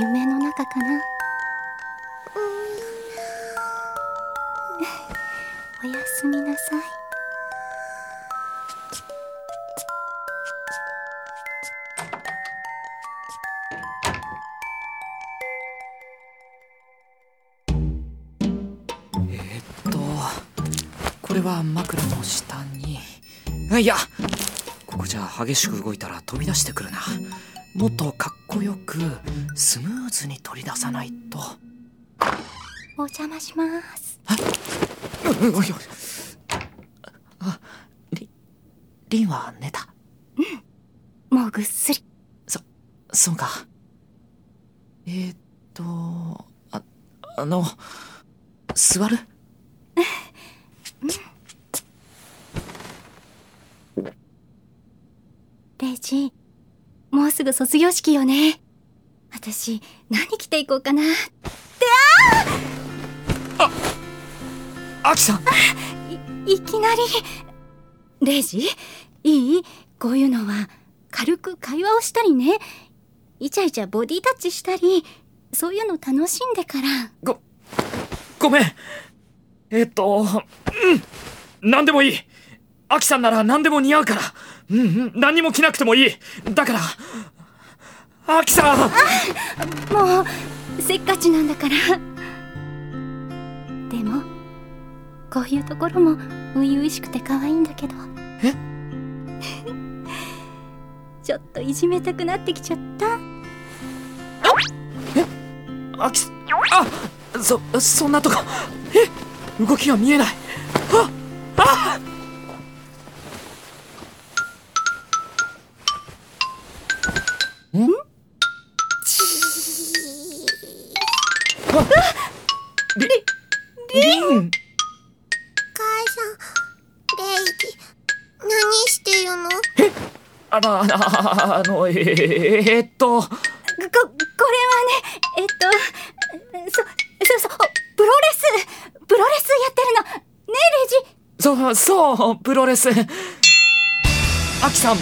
夢の中かな。おやすみなさい。えーっとこれは枕の下に。いやここじゃ激しく動いたら飛び出してくるなもっとかっこよくスムーズに取り出さないと。お邪魔します。ありリンは寝た。もうぐっすり。そそうか。えー、っとああの座る？レイジもうすぐ卒業式よね。私何着ていこうかな。アキさん。いいきなり。レイジ？いい？こういうのは軽く会話をしたりね。イチャイチャボディタッチしたり。そういうの楽しんでから。ごごめん。えーっとうん。何でもいい。アキさんなら何でも似合うからうんうん。何にも着なくてもいい。だから。アキさん。もうせっかちなんだから。でもこういうところも初々しくて可愛いんだけど。え？ちょっといじめたくなってきちゃった。アキあそそんなとこ。え？動きが見えない。ああ？りりん。母さん、レイジ、何してるの？あの、あの、あのえー、えーっと、ここれはねえっとそそうそうプロレスプロレスやってるの。ねえレイジそう、そう、プロレス。アキさん、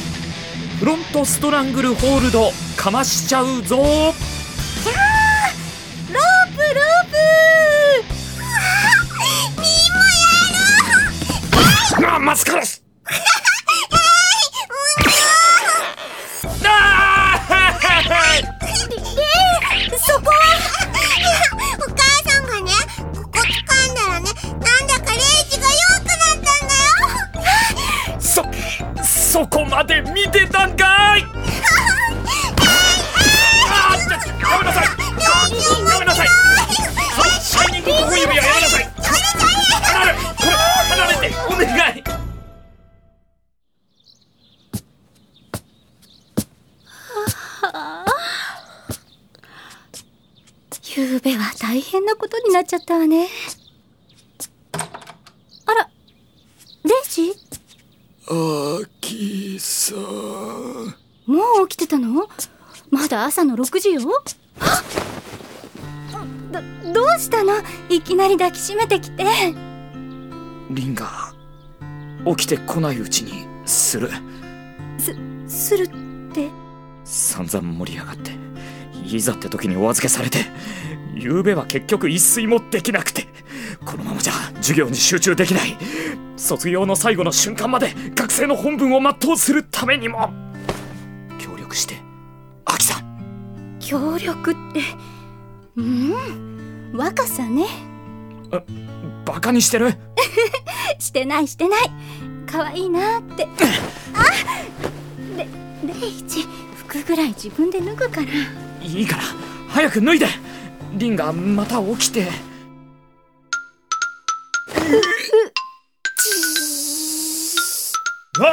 フロントストラングルホールド、かましちゃうぞ。マスカラス。変なことになっちゃったわね。あらレイジ？アキさん。もう起きてたの？まだ朝の6時よ？あどどうしたの？いきなり抱きしめてきて。リンが起きてこないうちにする。するって？散々盛り上がっていざって時にお預けされて昨べは結局一睡もできなくてこのままじゃ授業に集中できない。卒業の最後の瞬間まで学生の本分を全うするためにも協力してアキさん。協力ってうん？若さね。バカにしてる？してないしてない。可愛いなって。あレレイジ服ぐらい自分で脱ぐから。いいから早く脱いでリンがまた起きて。わあ。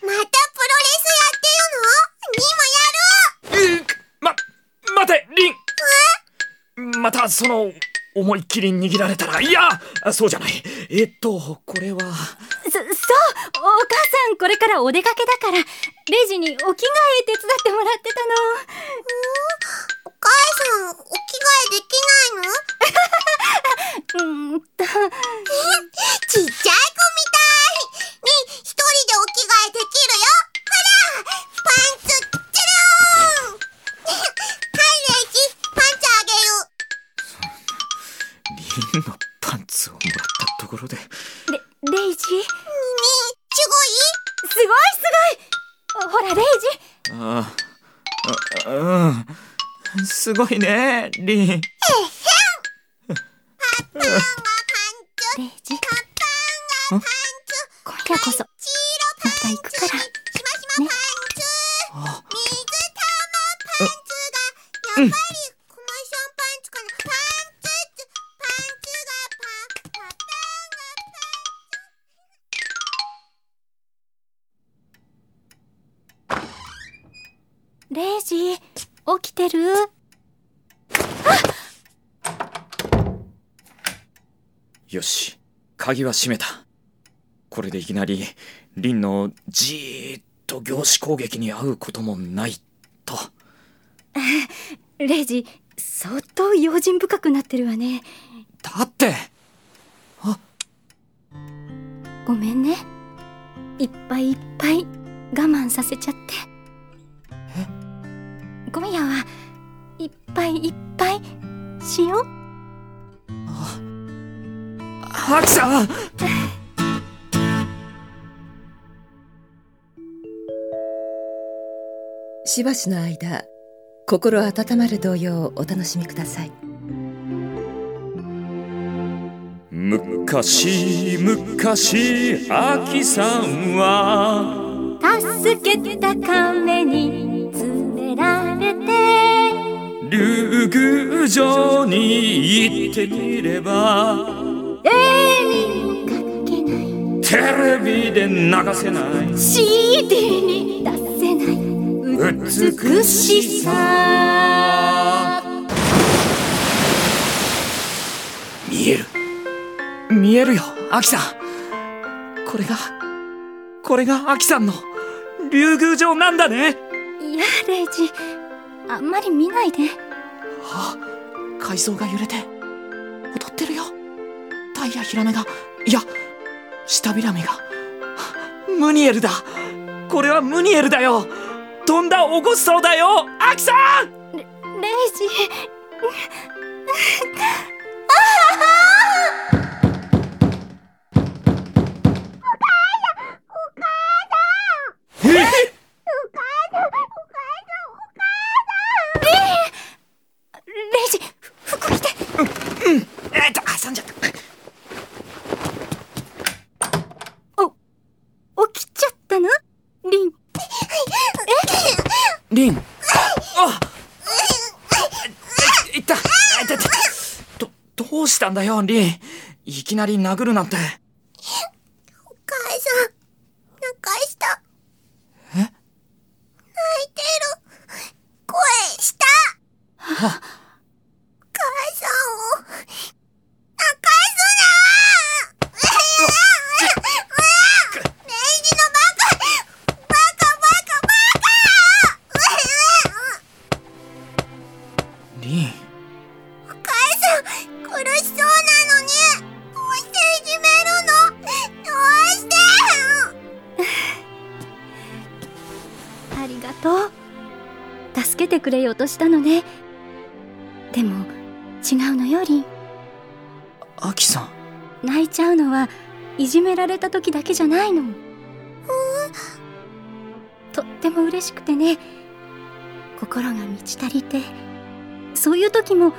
またプロレスやってるのにもやるうま、待て、リン。また、その、思いっきり握られたら、いやそうじゃない。えっと、これは、そそうお母さんこれからお出かけだからレジにお着替え手伝ってもらってたカイさん、お着替えできないの？うん。とちっちゃい子みたいに、一人でお着替えできるよ。ほらパンツ、チャラー。ン はい、レイジ、パンツあげる。リンのすごいねリン。レイジ。ん？今夜こそまた行くから。しましまパンツあ水玉パンツが、やっぱり、コマションパンツかなパンツツ、パンツがパン、パタンがパンレイジ起きてる？よし。鍵は閉めた。これでいきなりリンのじーっと凝視攻撃に遭うこともないと。レイジ相当用心深くなってるわね。だって。ごめんね。いっぱいいっぱい我慢させちゃって。今夜はいっぱいいっぱいしようアキさんしばしの間心温まる童謡をお楽しみください。昔昔アキさんは助けた亀に竜宮城に行ってみれば絵に描けない。テレビで流せない CD に出せない。美しさ。見える。見えるよアキさん。これがこれがアキさんの竜宮城なんだね。いやレイジあんまり見ないでああ海藻が揺れて踊ってるよ。タイヤヒラメがいや下ビラメが。ムニエルだ。これはムニエルだよ。飛んだおごっそうだよ。アキさん！レイジレイジ服着てえっと挟んじゃった起きちゃったのリンリンあいったいたいたどどうしたんだよリンいきなり殴るなんてお母さん、泣かした。え？泣いてる。声した。お母とう助けてくれようとしたのね。でも違うのよリン。アキさん。泣いちゃうのはいじめられた時だけじゃないの。とっても嬉しくてね。心が満ち足りて。そういう時も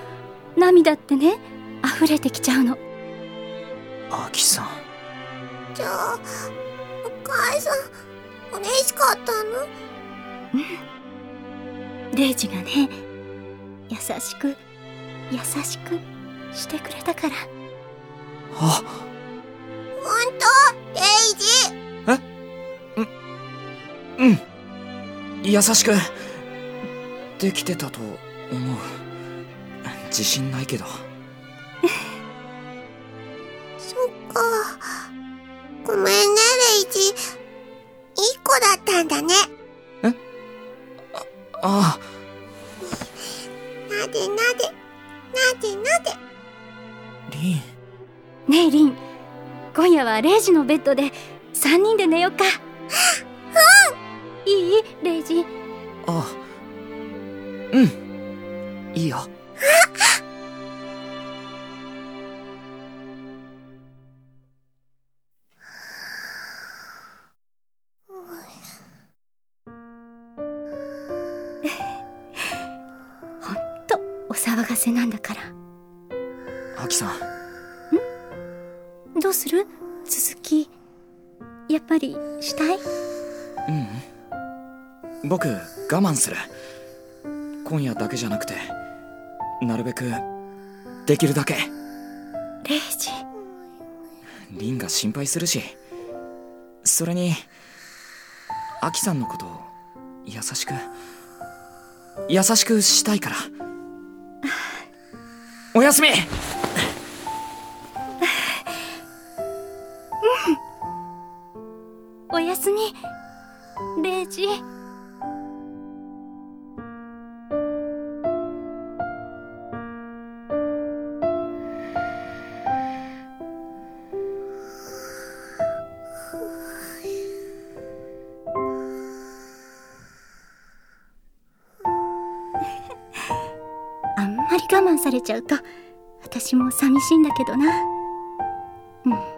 涙ってね溢れてきちゃうの。アキさん。じゃあ、お母さん、嬉しかったの？レイジがね優しく優しくしてくれたから。あ。本当？レイジ？うん。優しく。できてたと思う。自信ないけどは0時のベッドで3人で寝よっか。うん。いい？レイジ。あうん。いいよ。騒がせなんだから。アキさん。ん？どうする？きやっぱりしたい？僕我慢する。今夜だけじゃなくてなるべくできるだけ。レイジリンが心配するしそれにアキさんのことを優しく優しくしたいから。おやすみおやすみ。レイジ。あんまり我慢されちゃうと私も寂しいんだけどな。うん。